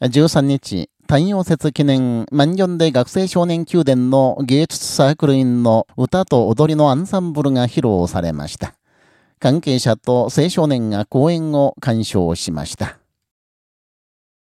13日、太陽節記念万ンで学生少年宮殿の芸術サークル員の歌と踊りのアンサンブルが披露されました。関係者と青少年が講演を鑑賞しました。